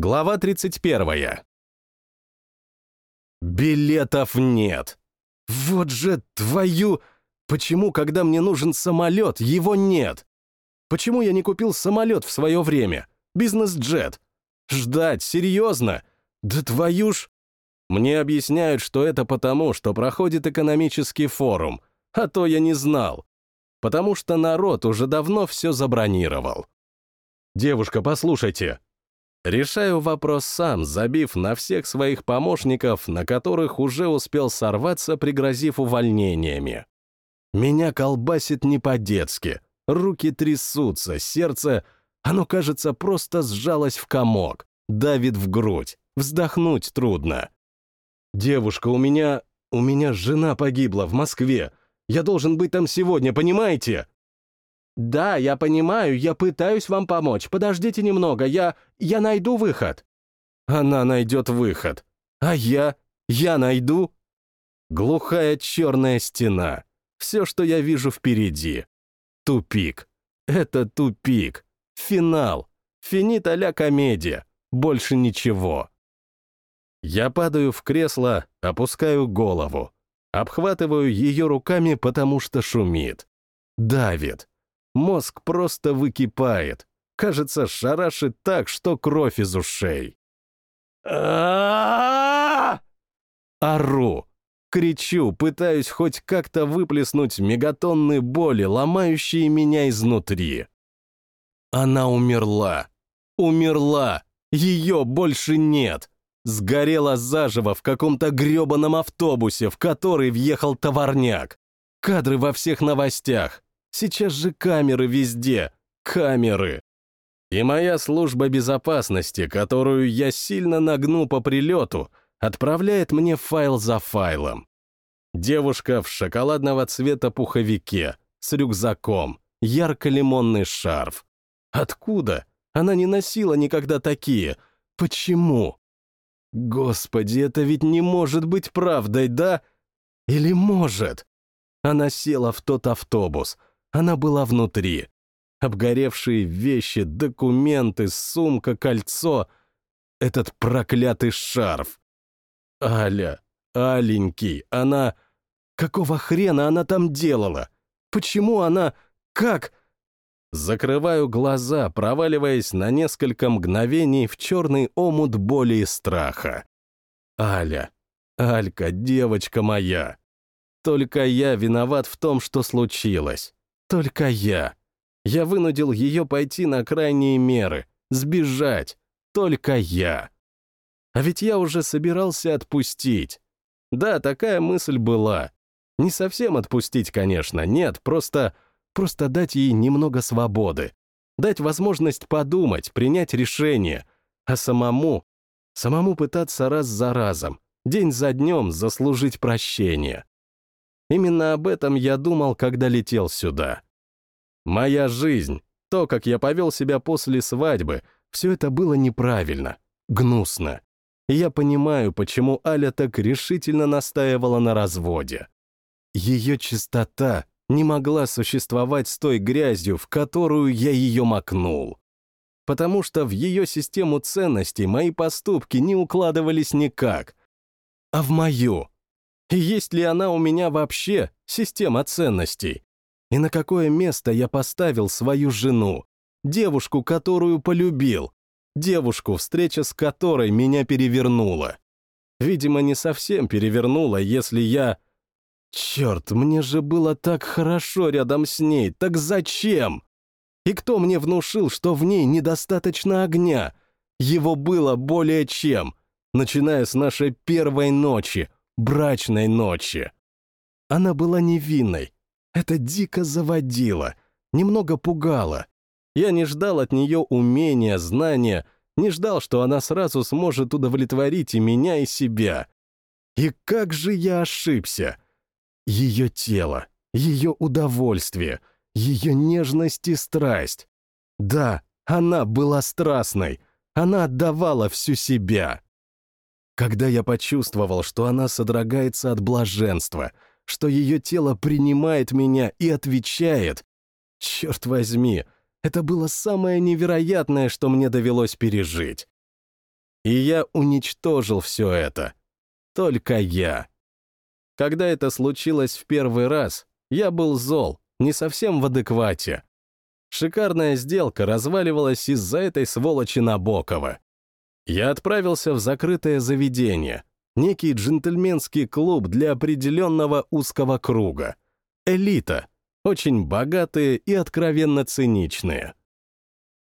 Глава 31. Билетов нет. Вот же твою... Почему, когда мне нужен самолет, его нет? Почему я не купил самолет в свое время? Бизнес-джет. Ждать, серьезно? Да твою ж... Мне объясняют, что это потому, что проходит экономический форум, а то я не знал. Потому что народ уже давно все забронировал. «Девушка, послушайте». Решаю вопрос сам, забив на всех своих помощников, на которых уже успел сорваться, пригрозив увольнениями. Меня колбасит не по-детски. Руки трясутся, сердце, оно, кажется, просто сжалось в комок, давит в грудь, вздохнуть трудно. «Девушка, у меня... у меня жена погибла в Москве. Я должен быть там сегодня, понимаете?» «Да, я понимаю, я пытаюсь вам помочь. Подождите немного, я... я найду выход». Она найдет выход. А я? Я найду? Глухая черная стена. Все, что я вижу впереди. Тупик. Это тупик. Финал. Финита ля комедия. Больше ничего. Я падаю в кресло, опускаю голову. Обхватываю ее руками, потому что шумит. Давит. Мозг просто выкипает. Кажется, шарашит так, что кровь из ушей. Ору. Кричу, пытаюсь хоть как-то выплеснуть мегатонны боли, ломающие меня изнутри. Она умерла. Умерла. Ее больше нет. Сгорела заживо в каком-то гребаном автобусе, в который въехал товарняк. Кадры во всех новостях. Сейчас же камеры везде. Камеры. И моя служба безопасности, которую я сильно нагну по прилету, отправляет мне файл за файлом. Девушка в шоколадного цвета пуховике, с рюкзаком, ярко-лимонный шарф. Откуда? Она не носила никогда такие. Почему? Господи, это ведь не может быть правдой, да? Или может? Она села в тот автобус. Она была внутри. Обгоревшие вещи, документы, сумка, кольцо. Этот проклятый шарф. Аля, аленький, она... Какого хрена она там делала? Почему она... Как? Закрываю глаза, проваливаясь на несколько мгновений в черный омут боли и страха. Аля, Алька, девочка моя. Только я виноват в том, что случилось. Только я. Я вынудил ее пойти на крайние меры, сбежать. Только я. А ведь я уже собирался отпустить. Да, такая мысль была. Не совсем отпустить, конечно, нет, просто Просто дать ей немного свободы, дать возможность подумать, принять решение, а самому, самому пытаться раз за разом, день за днем заслужить прощение. Именно об этом я думал, когда летел сюда. Моя жизнь, то, как я повел себя после свадьбы, все это было неправильно, гнусно. И я понимаю, почему Аля так решительно настаивала на разводе. Ее чистота не могла существовать с той грязью, в которую я ее макнул. Потому что в ее систему ценностей мои поступки не укладывались никак. А в мою? И есть ли она у меня вообще, система ценностей? И на какое место я поставил свою жену, девушку, которую полюбил, девушку, встреча с которой меня перевернула? Видимо, не совсем перевернула, если я Черт, мне же было так хорошо рядом с ней, так зачем? И кто мне внушил, что в ней недостаточно огня? Его было более чем, начиная с нашей первой ночи, брачной ночи. Она была невинной. Это дико заводило, немного пугало. Я не ждал от нее умения, знания, не ждал, что она сразу сможет удовлетворить и меня, и себя. И как же я ошибся! Ее тело, ее удовольствие, ее нежность и страсть. Да, она была страстной, она отдавала всю себя. Когда я почувствовал, что она содрогается от блаженства, что ее тело принимает меня и отвечает, черт возьми, это было самое невероятное, что мне довелось пережить. И я уничтожил все это. Только я. Когда это случилось в первый раз, я был зол, не совсем в адеквате. Шикарная сделка разваливалась из-за этой сволочи Набокова. Я отправился в закрытое заведение, некий джентльменский клуб для определенного узкого круга. Элита, очень богатые и откровенно циничные.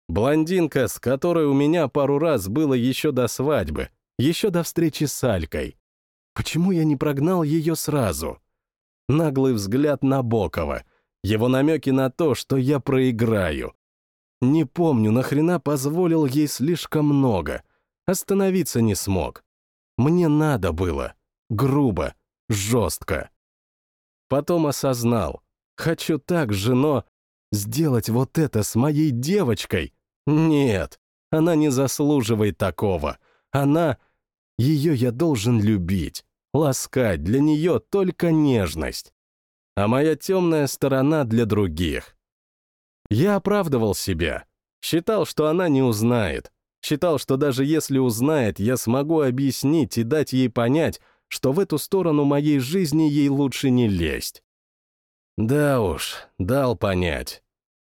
Блондинка, с которой у меня пару раз было еще до свадьбы, еще до встречи с Алькой. Почему я не прогнал ее сразу? Наглый взгляд на Бокова, его намеки на то, что я проиграю. Не помню, нахрена позволил ей слишком много. Остановиться не смог. Мне надо было. Грубо, жестко. Потом осознал. Хочу так же, но... Сделать вот это с моей девочкой? Нет, она не заслуживает такого. Она... Ее я должен любить, ласкать, для нее только нежность. А моя темная сторона для других. Я оправдывал себя. Считал, что она не узнает. Считал, что даже если узнает, я смогу объяснить и дать ей понять, что в эту сторону моей жизни ей лучше не лезть. Да уж, дал понять.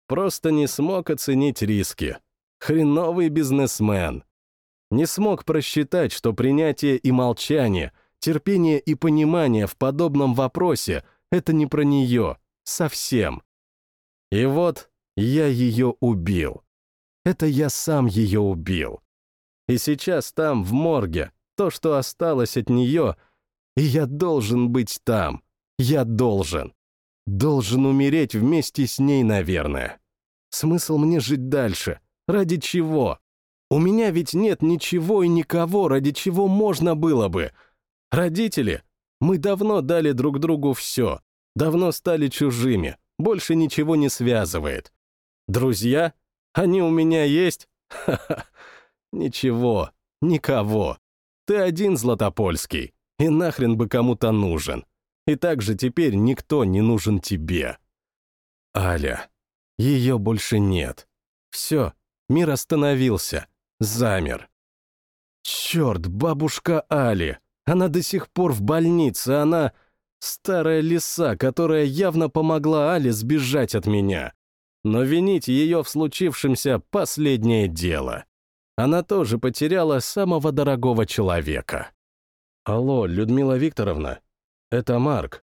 Просто не смог оценить риски. Хреновый бизнесмен. Не смог просчитать, что принятие и молчание, терпение и понимание в подобном вопросе — это не про нее, совсем. И вот я ее убил. Это я сам ее убил. И сейчас там, в морге, то, что осталось от нее, и я должен быть там. Я должен. Должен умереть вместе с ней, наверное. Смысл мне жить дальше? Ради чего? У меня ведь нет ничего и никого, ради чего можно было бы. Родители, мы давно дали друг другу все, давно стали чужими, больше ничего не связывает. Друзья? Они у меня есть? Ха-ха. Ничего, никого. Ты один, Златопольский, и нахрен бы кому-то нужен. И также теперь никто не нужен тебе. Аля. Ее больше нет. Все, мир остановился, замер. Черт, бабушка Али. Она до сих пор в больнице, она... Старая лиса, которая явно помогла Али сбежать от меня. Но винить ее в случившемся — последнее дело. Она тоже потеряла самого дорогого человека. «Алло, Людмила Викторовна, это Марк.